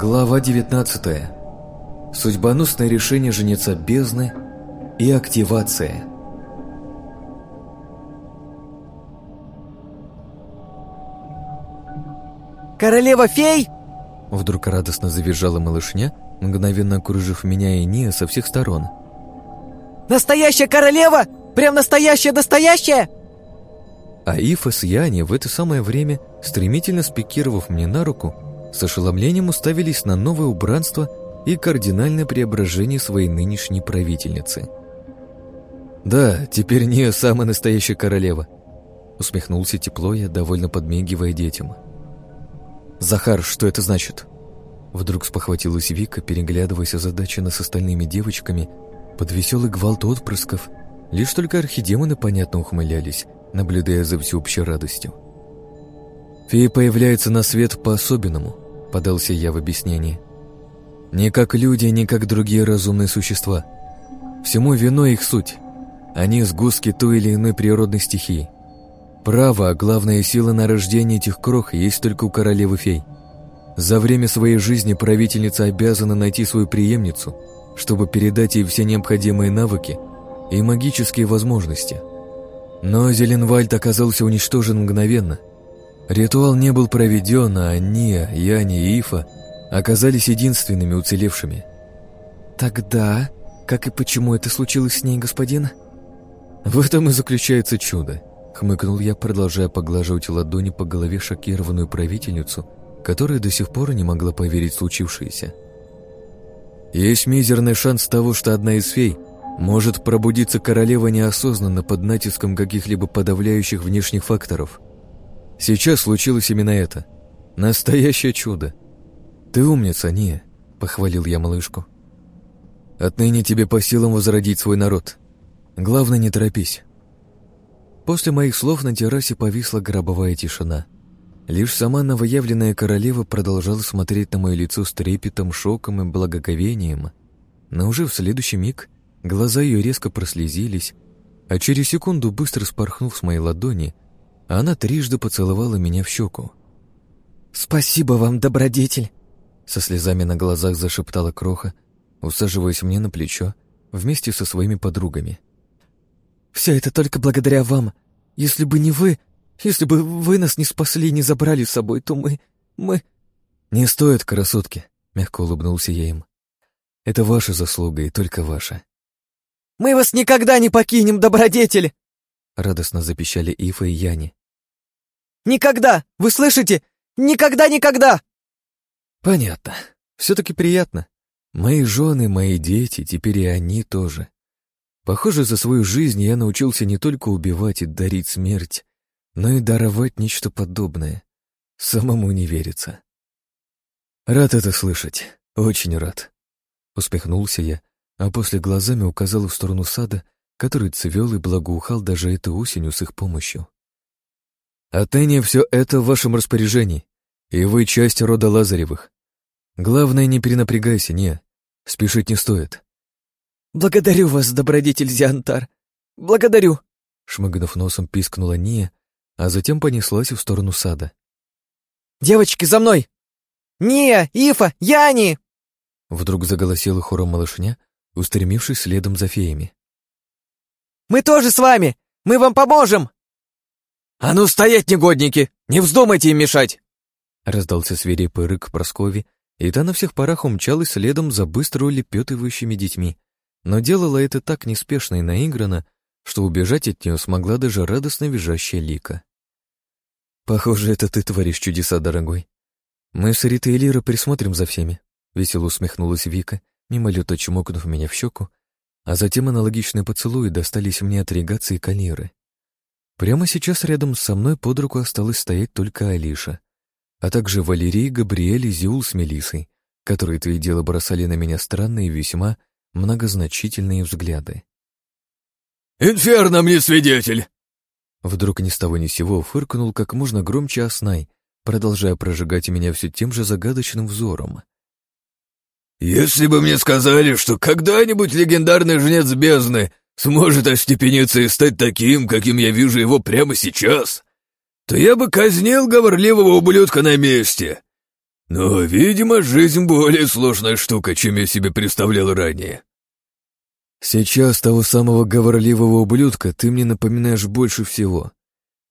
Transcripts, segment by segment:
Глава 19. Судьбоносное решение жениться бездны и активация. «Королева-фей!» Вдруг радостно завизжала малышня, мгновенно окружив меня и Ния со всех сторон. «Настоящая королева! Прям настоящая-настоящая!» А Ифа с Яни в это самое время, стремительно спикировав мне на руку, с ошеломлением уставились на новое убранство и кардинальное преображение своей нынешней правительницы. «Да, теперь не самая настоящая королева», — усмехнулся тепло я, довольно подмигивая детям. «Захар, что это значит?» Вдруг спохватилась Вика, переглядываясь озадаченно с остальными девочками, под веселый гвалт отпрысков, лишь только архидемоны понятно ухмылялись, наблюдая за всеобщей радостью. «Фея появляется на свет по-особенному», — подался я в объяснение. «Не как люди, не как другие разумные существа. Всему виной их суть. Они сгустки той или иной природной стихии. Право, главная сила на рождение этих крох есть только у королевы фей. За время своей жизни правительница обязана найти свою преемницу, чтобы передать ей все необходимые навыки и магические возможности. Но Зеленвальд оказался уничтожен мгновенно, Ритуал не был проведен, а они, Яни и Ифа оказались единственными уцелевшими. «Тогда, как и почему это случилось с ней, господин?» «В этом и заключается чудо», — хмыкнул я, продолжая поглаживать ладони по голове шокированную правительницу, которая до сих пор не могла поверить в случившееся. «Есть мизерный шанс того, что одна из фей может пробудиться королева неосознанно под натиском каких-либо подавляющих внешних факторов». Сейчас случилось именно это. Настоящее чудо. Ты умница, не, похвалил я малышку. Отныне тебе по силам возродить свой народ. Главное, не торопись. После моих слов на террасе повисла гробовая тишина. Лишь сама новоявленная королева продолжала смотреть на мое лицо с трепетом, шоком и благоговением. Но уже в следующий миг глаза ее резко прослезились, а через секунду, быстро спорхнув с моей ладони, она трижды поцеловала меня в щеку. «Спасибо вам, добродетель!» Со слезами на глазах зашептала Кроха, усаживаясь мне на плечо вместе со своими подругами. «Все это только благодаря вам. Если бы не вы, если бы вы нас не спасли и не забрали с собой, то мы... мы...» «Не стоит, красотки», — мягко улыбнулся я им. «Это ваша заслуга и только ваша». «Мы вас никогда не покинем, добродетель!» Радостно запищали Ифа и Яни. Никогда! Вы слышите? Никогда-никогда!» «Понятно. Все-таки приятно. Мои жены, мои дети, теперь и они тоже. Похоже, за свою жизнь я научился не только убивать и дарить смерть, но и даровать нечто подобное. Самому не верится. Рад это слышать. Очень рад. Успехнулся я, а после глазами указал в сторону сада, который цвел и благоухал даже этой осенью с их помощью. Отныне все это в вашем распоряжении, и вы часть рода Лазаревых. Главное, не перенапрягайся, не. Спешить не стоит. «Благодарю вас, добродетель Зиантар. Благодарю!» Шмыгнув носом, пискнула Ния, а затем понеслась в сторону сада. «Девочки, за мной! Ния, Ифа, Яни!» Вдруг заголосила хором малышня, устремившись следом за феями. «Мы тоже с вами! Мы вам поможем!» «А ну стоять, негодники! Не вздумайте им мешать!» Раздался свирепый рык Праскови, и та на всех парах умчалась следом за быстро улепетывающими детьми. Но делала это так неспешно и наигранно, что убежать от нее смогла даже радостно визжащая Лика. «Похоже, это ты творишь чудеса, дорогой. Мы с Ритой и Лирой присмотрим за всеми», — весело усмехнулась Вика, мимолета чмокнув меня в щеку, а затем аналогичные поцелуи достались мне от Регации и Калиры. Прямо сейчас рядом со мной под руку осталось стоять только Алиша, а также Валерий, Габриэль и Зиул с Мелисой, которые то и дело бросали на меня странные и весьма многозначительные взгляды. «Инферно мне свидетель!» Вдруг ни с того ни сего фыркнул как можно громче Оснай, продолжая прожигать меня все тем же загадочным взором. «Если бы мне сказали, что когда-нибудь легендарный жнец бездны сможет остепениться и стать таким, каким я вижу его прямо сейчас, то я бы казнил говорливого ублюдка на месте. Но, видимо, жизнь более сложная штука, чем я себе представлял ранее. Сейчас того самого говорливого ублюдка ты мне напоминаешь больше всего.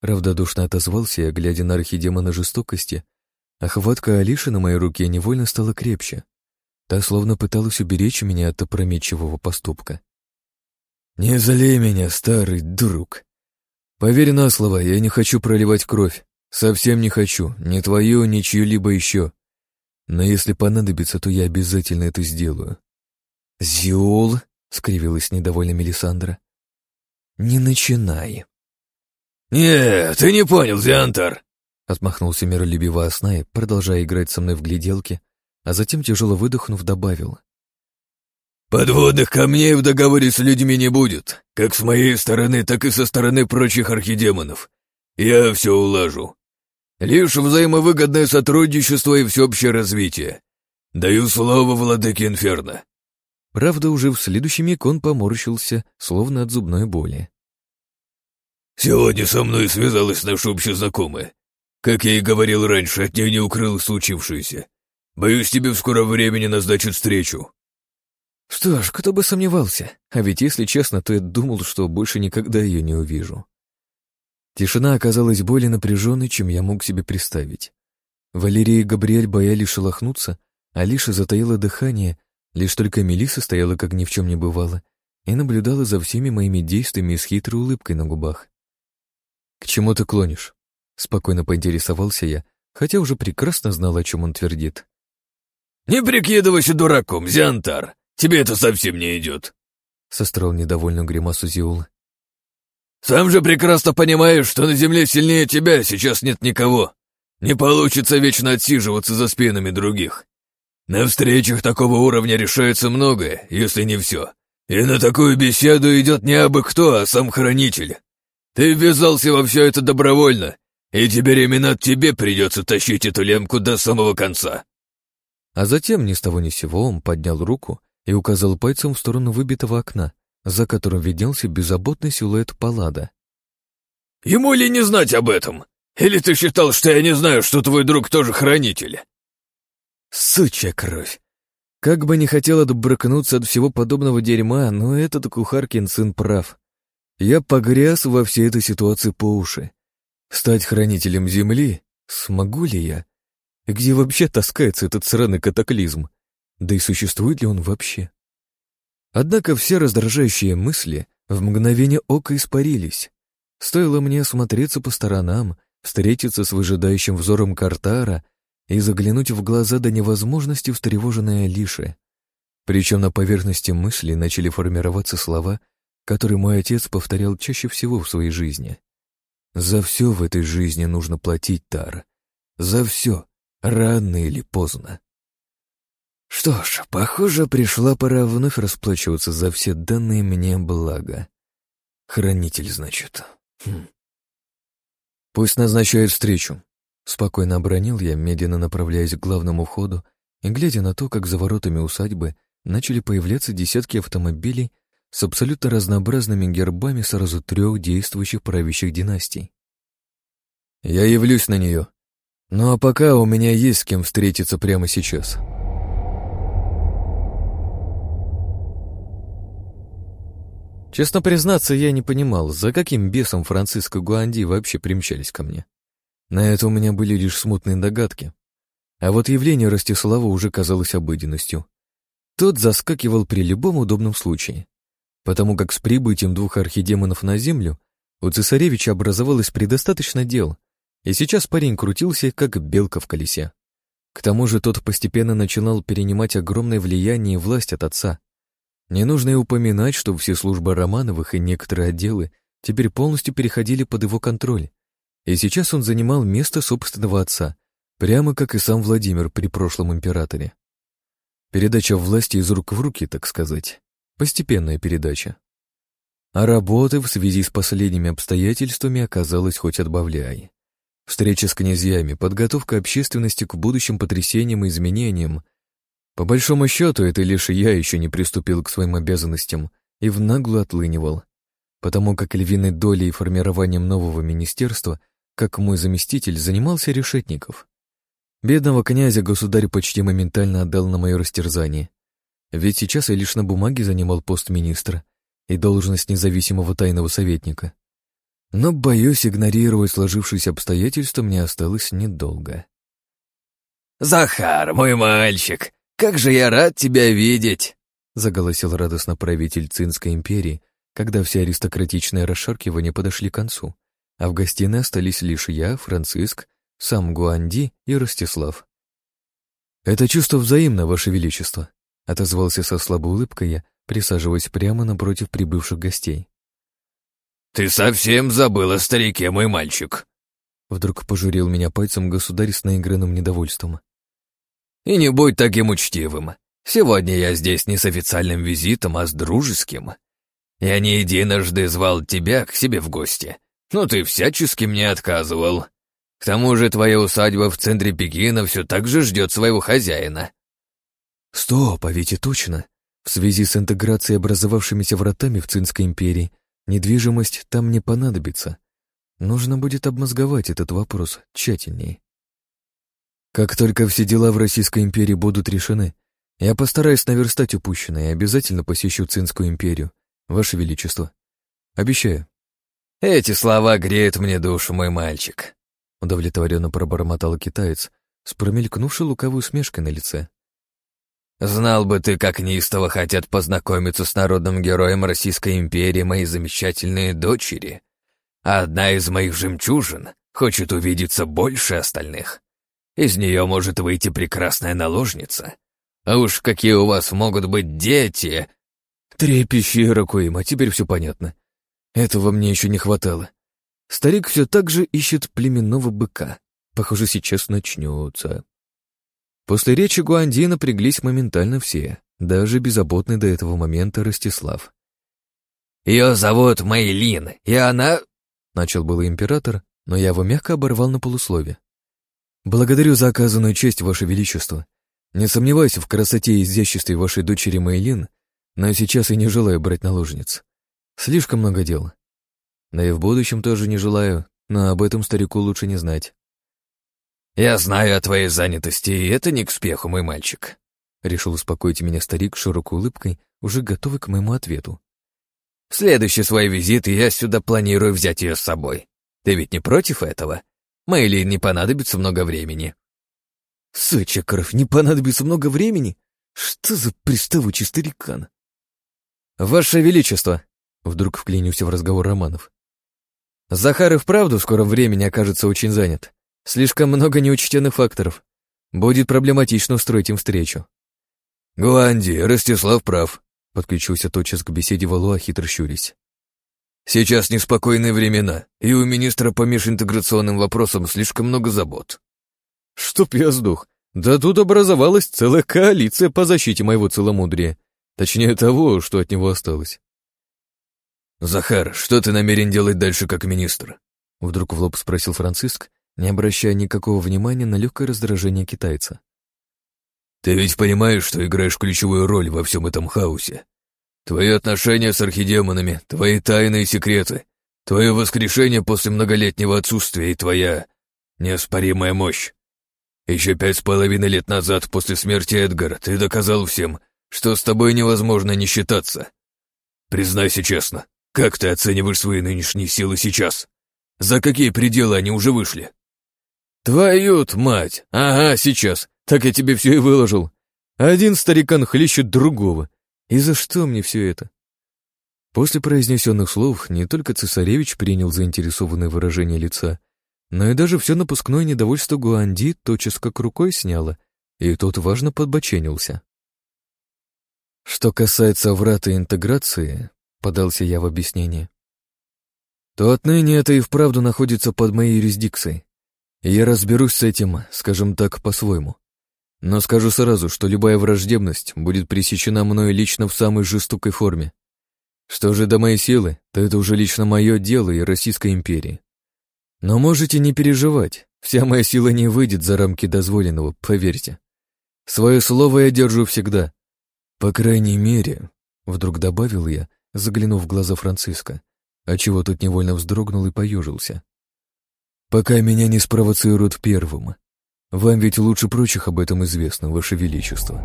Равнодушно отозвался я, глядя на архидемона жестокости, а хватка Алиши на моей руке невольно стала крепче. Та словно пыталась уберечь меня от опрометчивого поступка. «Не залей меня, старый друг. Поверь на слово, я не хочу проливать кровь. Совсем не хочу, ни твою, ни чью-либо еще. Но если понадобится, то я обязательно это сделаю». «Зиол?» — скривилась недовольно Мелисандра. «Не начинай». «Нет, ты не понял, Зиантар!» — отмахнулся миролюбиво Аснай, продолжая играть со мной в гляделки, а затем, тяжело выдохнув, добавил. «Подводных камней в договоре с людьми не будет, как с моей стороны, так и со стороны прочих архидемонов. Я все улажу. Лишь взаимовыгодное сотрудничество и всеобщее развитие. Даю слово владыке Инферно». Правда, уже в следующий миг он поморщился, словно от зубной боли. «Сегодня со мной связалась наша общая знакомая. Как я и говорил раньше, от нее не укрыл случившееся. Боюсь, тебе в скором времени назначат встречу». Что ж, кто бы сомневался. А ведь, если честно, то я думал, что больше никогда ее не увижу. Тишина оказалась более напряженной, чем я мог себе представить. Валерия и Габриэль боялись шелохнуться, а Лиша затаила дыхание, лишь только Мелиса стояла, как ни в чем не бывало, и наблюдала за всеми моими действиями с хитрой улыбкой на губах. «К чему ты клонишь?» — спокойно поинтересовался я, хотя уже прекрасно знал, о чем он твердит. «Не прикидывайся дураком, Зиантар! Тебе это совсем не идет!» — состроил недовольную гримасу Зиул. «Сам же прекрасно понимаешь, что на земле сильнее тебя сейчас нет никого. Не получится вечно отсиживаться за спинами других. На встречах такого уровня решается многое, если не все. И на такую беседу идет не абы кто, а сам хранитель. Ты ввязался во все это добровольно, и теперь именно тебе придется тащить эту лемку до самого конца». А затем ни с того ни сего он поднял руку и указал пальцем в сторону выбитого окна, за которым виднелся беззаботный силуэт палада. «Ему ли не знать об этом? Или ты считал, что я не знаю, что твой друг тоже хранитель?» Сучья кровь! Как бы не хотел отбрыкнуться от всего подобного дерьма, но этот кухаркин сын прав. Я погряз во всей этой ситуации по уши. Стать хранителем Земли? Смогу ли я? Где вообще таскается этот сраный катаклизм? Да и существует ли он вообще? Однако все раздражающие мысли в мгновение ока испарились. Стоило мне осмотреться по сторонам, встретиться с выжидающим взором Картара и заглянуть в глаза до невозможности встревоженной Алиши. Причем на поверхности мысли начали формироваться слова, которые мой отец повторял чаще всего в своей жизни. «За все в этой жизни нужно платить, Тар. За все, рано или поздно». Что ж, похоже, пришла пора вновь расплачиваться за все данные мне блага. Хранитель, значит. Хм. Пусть назначает встречу. Спокойно обронил я, медленно направляясь к главному входу и глядя на то, как за воротами усадьбы начали появляться десятки автомобилей с абсолютно разнообразными гербами сразу трех действующих правящих династий. Я явлюсь на нее. Ну а пока у меня есть с кем встретиться прямо сейчас. Честно признаться, я не понимал, за каким бесом Франциско Гуанди вообще примчались ко мне. На это у меня были лишь смутные догадки. А вот явление Ростислава уже казалось обыденностью. Тот заскакивал при любом удобном случае. Потому как с прибытием двух архидемонов на Землю у цесаревича образовалось предостаточно дел, и сейчас парень крутился, как белка в колесе. К тому же тот постепенно начинал перенимать огромное влияние и власть от отца, не нужно и упоминать, что все службы Романовых и некоторые отделы теперь полностью переходили под его контроль, и сейчас он занимал место собственного отца, прямо как и сам Владимир при прошлом императоре. Передача власти из рук в руки, так сказать. Постепенная передача. А работы в связи с последними обстоятельствами оказалось хоть отбавляй. Встреча с князьями, подготовка общественности к будущим потрясениям и изменениям — по большому счету, это лишь я еще не приступил к своим обязанностям и в наглую отлынивал, потому как львиной долей и формированием нового министерства, как мой заместитель, занимался Решетников. Бедного князя государь почти моментально отдал на мое растерзание. Ведь сейчас я лишь на бумаге занимал пост министра и должность независимого тайного советника. Но, боюсь, игнорировать сложившиеся обстоятельства мне осталось недолго. «Захар, мой мальчик, как же я рад тебя видеть!» заголосил радостно правитель Цинской империи, когда все аристократичные расшаркивания подошли к концу, а в гостиной остались лишь я, Франциск, сам Гуанди и Ростислав. «Это чувство взаимно, Ваше Величество», — отозвался со слабой улыбкой я, присаживаясь прямо напротив прибывших гостей. «Ты совсем забыл о старике, мой мальчик!» Вдруг пожурил меня пальцем государь с наигранным недовольством. «И не будь таким учтивым. Сегодня я здесь не с официальным визитом, а с дружеским. Я не единожды звал тебя к себе в гости, но ты всячески мне отказывал. К тому же твоя усадьба в центре Пекина все так же ждет своего хозяина». «Стоп, а ведь и точно. В связи с интеграцией образовавшимися вратами в Цинской империи недвижимость там не понадобится. Нужно будет обмозговать этот вопрос тщательнее. Как только все дела в Российской империи будут решены, я постараюсь наверстать упущенное и обязательно посещу Цинскую империю, Ваше Величество. Обещаю». «Эти слова греют мне душу, мой мальчик», — удовлетворенно пробормотал китаец с промелькнувшей лукавой усмешкой на лице. «Знал бы ты, как неистово хотят познакомиться с народным героем Российской империи мои замечательные дочери. Одна из моих жемчужин хочет увидеться больше остальных. Из нее может выйти прекрасная наложница. А уж какие у вас могут быть дети, Трепещи, Ракуима, теперь все понятно. Этого мне еще не хватало. Старик все так же ищет племенного быка. Похоже, сейчас начнется. После речи Гуанди напряглись моментально все, даже беззаботный до этого момента Ростислав. «Ее зовут Мэйлин, и она...» Начал было император, но я его мягко оборвал на полуслове. «Благодарю за оказанную честь, Ваше Величество. Не сомневаюсь в красоте и изяществе вашей дочери Мэйлин но сейчас я не желаю брать наложниц. Слишком много дел. Да и в будущем тоже не желаю, но об этом старику лучше не знать. «Я знаю о твоей занятости, и это не к спеху, мой мальчик», — решил успокоить меня старик широкой улыбкой, уже готовый к моему ответу. «В следующий свой визит я сюда планирую взять ее с собой. Ты ведь не против этого? Мэйли не понадобится много времени». «Сычекров, не понадобится много времени? Что за приставучий старикан?» «Ваше Величество!» — вдруг вклинился в разговор Романов. «Захар и вправду в скором времени окажется очень занят. Слишком много неучтенных факторов. Будет проблематично устроить им встречу». «Гуанди, Ростислав прав», — подключился тотчас к беседе Валуа, хитро щурясь. «Сейчас неспокойные времена, и у министра по межинтеграционным вопросам слишком много забот». «Чтоб я сдох! Да тут образовалась целая коалиция по защите моего целомудрия. Точнее того, что от него осталось. «Захар, что ты намерен делать дальше как министр?» Вдруг в лоб спросил Франциск, не обращая никакого внимания на легкое раздражение китайца. «Ты ведь понимаешь, что играешь ключевую роль во всем этом хаосе? Твои отношения с архидемонами, твои тайные секреты, твое воскрешение после многолетнего отсутствия и твоя неоспоримая мощь. Еще пять с половиной лет назад, после смерти Эдгара, ты доказал всем, что с тобой невозможно не считаться. Признайся честно, как ты оцениваешь свои нынешние силы сейчас? За какие пределы они уже вышли? твою мать! Ага, сейчас. Так я тебе все и выложил. Один старикан хлещет другого. И за что мне все это? После произнесенных слов не только цесаревич принял заинтересованное выражение лица, но и даже все напускное недовольство Гуанди тотчас как рукой сняло, и тот важно подбоченился. Что касается врата интеграции, подался я в объяснение, то отныне это и вправду находится под моей юрисдикцией. И я разберусь с этим, скажем так, по-своему. Но скажу сразу, что любая враждебность будет пресечена мною лично в самой жестокой форме. Что же до моей силы, то это уже лично мое дело и Российской империи. Но можете не переживать, вся моя сила не выйдет за рамки дозволенного, поверьте. Свое слово я держу всегда, «По крайней мере», — вдруг добавил я, заглянув в глаза Франциска, отчего тот невольно вздрогнул и поежился. «Пока меня не спровоцируют первым. Вам ведь лучше прочих об этом известно, Ваше Величество.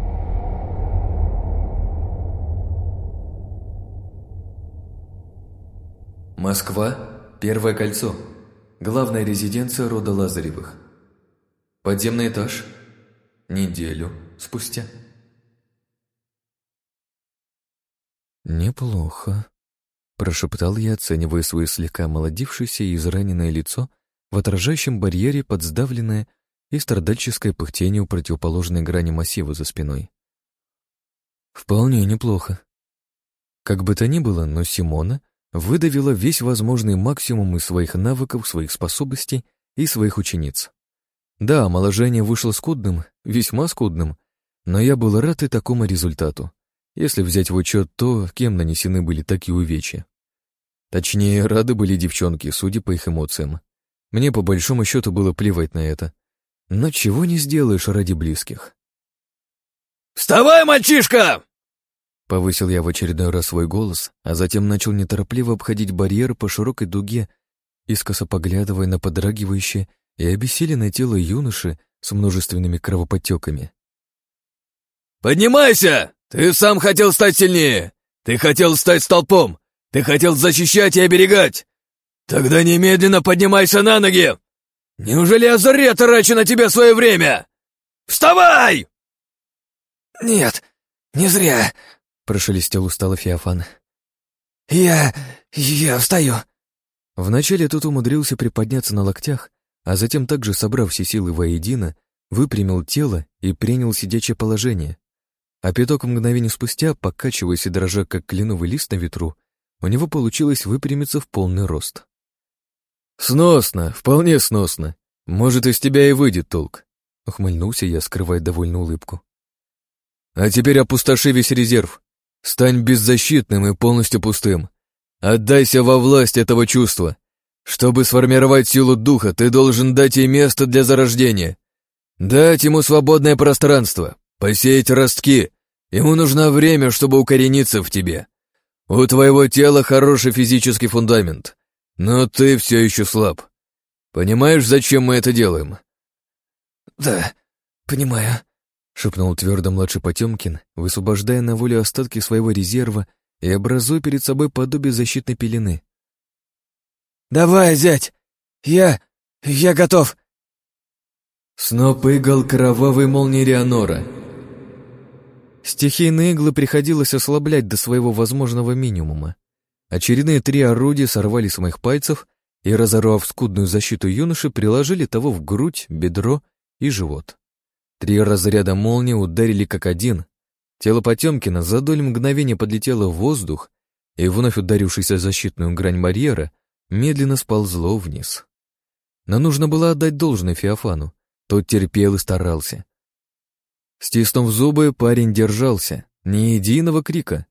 Москва, Первое кольцо. Главная резиденция рода Лазаревых. Подземный этаж. Неделю спустя. «Неплохо», – прошептал я, оценивая свое слегка молодившееся и израненное лицо в отражающем барьере под сдавленное и страдальческое пыхтение у противоположной грани массива за спиной. «Вполне неплохо». Как бы то ни было, но Симона выдавила весь возможный максимум из своих навыков, своих способностей и своих учениц. Да, омоложение вышло скудным, весьма скудным, но я был рад и такому результату если взять в учет то, кем нанесены были такие увечья. Точнее, рады были девчонки, судя по их эмоциям. Мне по большому счету было плевать на это. Но чего не сделаешь ради близких. «Вставай, мальчишка!» Повысил я в очередной раз свой голос, а затем начал неторопливо обходить барьер по широкой дуге, искоса поглядывая на подрагивающее и обессиленное тело юноши с множественными кровоподтеками. «Поднимайся! Ты сам хотел стать сильнее! Ты хотел стать столпом! Ты хотел защищать и оберегать! Тогда немедленно поднимайся на ноги! Неужели я зря трачу на тебя свое время? Вставай!» «Нет, не зря», — прошелестел устало Феофан. «Я... я встаю». Вначале тут умудрился приподняться на локтях, а затем также, собрав все силы воедино, выпрямил тело и принял сидячее положение. А пяток мгновений спустя, покачиваясь и дрожа, как кленовый лист на ветру, у него получилось выпрямиться в полный рост. «Сносно, вполне сносно. Может, из тебя и выйдет толк», — ухмыльнулся я, скрывая довольную улыбку. «А теперь опустоши весь резерв. Стань беззащитным и полностью пустым. Отдайся во власть этого чувства. Чтобы сформировать силу духа, ты должен дать ей место для зарождения. Дать ему свободное пространство, посеять ростки. Ему нужно время, чтобы укорениться в тебе. У твоего тела хороший физический фундамент, но ты все еще слаб. Понимаешь, зачем мы это делаем?» «Да, понимаю», — шепнул твердо младший Потемкин, высвобождая на волю остатки своего резерва и образуя перед собой подобие защитной пелены. «Давай, зять! Я... я готов!» Сноп игл кровавой молнии Рианора — Стихийные иглы приходилось ослаблять до своего возможного минимума. Очередные три орудия сорвали с моих пальцев и, разорвав скудную защиту юноши, приложили того в грудь, бедро и живот. Три разряда молнии ударили как один. Тело Потемкина за долю мгновения подлетело в воздух и, вновь ударившись о защитную грань барьера, медленно сползло вниз. Но нужно было отдать должное Феофану. Тот терпел и старался. Стиснув зубы, парень держался. Ни единого крика.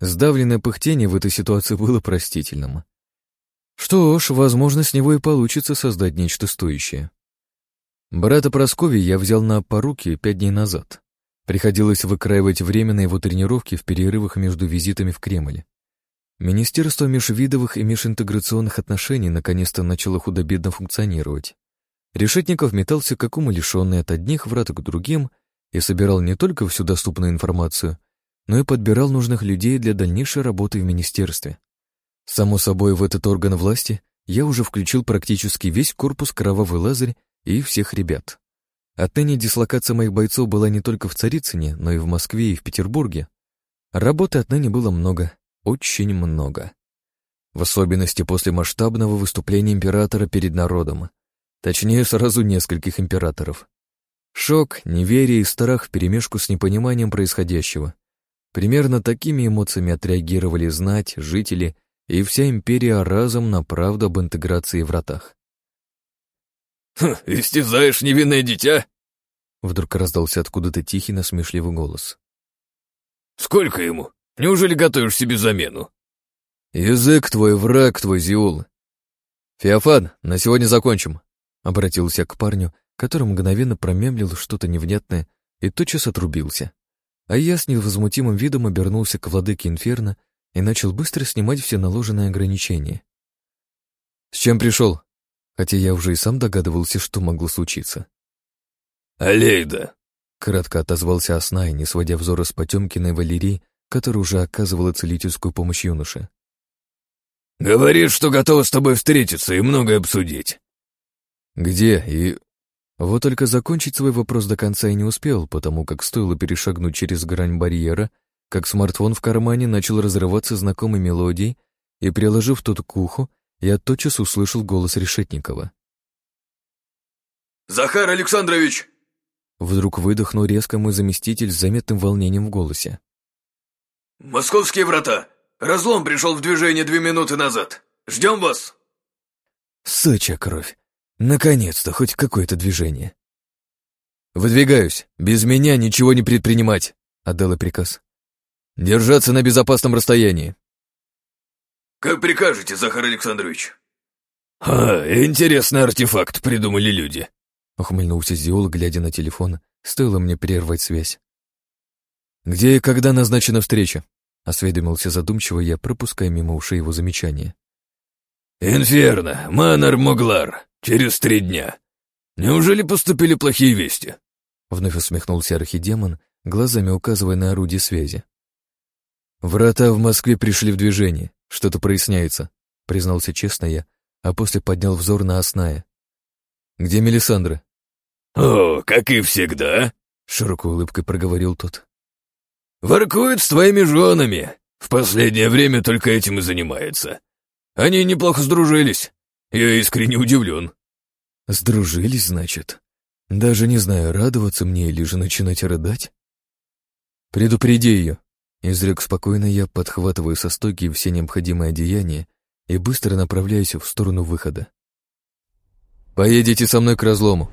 Сдавленное пыхтение в этой ситуации было простительным. Что ж, возможно, с него и получится создать нечто стоящее. Брата Праскови я взял на поруки пять дней назад. Приходилось выкраивать время на его тренировки в перерывах между визитами в Кремль. Министерство межвидовых и межинтеграционных отношений наконец-то начало худо-бедно функционировать. Решетников метался как умалишенный от одних врат к другим, и собирал не только всю доступную информацию, но и подбирал нужных людей для дальнейшей работы в министерстве. Само собой, в этот орган власти я уже включил практически весь корпус «Кровавый Лазарь» и всех ребят. Отныне дислокация моих бойцов была не только в Царицыне, но и в Москве и в Петербурге. Работы отныне было много, очень много. В особенности после масштабного выступления императора перед народом. Точнее, сразу нескольких императоров. Шок, неверие и страх вперемешку с непониманием происходящего. Примерно такими эмоциями отреагировали знать, жители и вся империя разом на правду об интеграции вратах. «Хм, истязаешь невинное дитя?» Вдруг раздался откуда-то тихий насмешливый голос. «Сколько ему? Неужели готовишь себе замену?» «Язык твой, враг твой, Зиул!» «Феофан, на сегодня закончим», — обратился к парню, который мгновенно промямлил что-то невнятное и тотчас отрубился. А я с невозмутимым видом обернулся к владыке Инферно и начал быстро снимать все наложенные ограничения. С чем пришел? Хотя я уже и сам догадывался, что могло случиться. Алейда!» Кратко отозвался Аснай, не сводя взора с Потемкиной Валерии, которая уже оказывала целительскую помощь юноше. «Говорит, что готова с тобой встретиться и многое обсудить». «Где и...» Вот только закончить свой вопрос до конца и не успел, потому как стоило перешагнуть через грань барьера, как смартфон в кармане начал разрываться знакомой мелодией, и, приложив тот к уху, я тотчас услышал голос Решетникова. «Захар Александрович!» Вдруг выдохнул резко мой заместитель с заметным волнением в голосе. «Московские врата! Разлом пришел в движение две минуты назад! Ждем вас!» Соча кровь! Наконец-то хоть какое-то движение. «Выдвигаюсь! Без меня ничего не предпринимать!» — отдала приказ. «Держаться на безопасном расстоянии!» «Как прикажете, Захар Александрович?» «А, интересный артефакт придумали люди!» Ухмыльнулся Зиол, глядя на телефон. Стоило мне прервать связь. «Где и когда назначена встреча?» Осведомился задумчиво я, пропуская мимо ушей его замечания. «Инферно, Манар Моглар, через три дня. Неужели поступили плохие вести?» Вновь усмехнулся архидемон, глазами указывая на орудие связи. «Врата в Москве пришли в движение, что-то проясняется», признался честно я, а после поднял взор на Осная. «Где Мелисандра?» «О, как и всегда», — широкой улыбкой проговорил тот. «Воркует с твоими женами. В последнее время только этим и занимается. Они неплохо сдружились. Я искренне удивлен». «Сдружились, значит? Даже не знаю, радоваться мне или же начинать рыдать?» «Предупреди ее», — изрек спокойно я, подхватываю со стойки все необходимые одеяния и быстро направляюсь в сторону выхода. «Поедете со мной к разлому.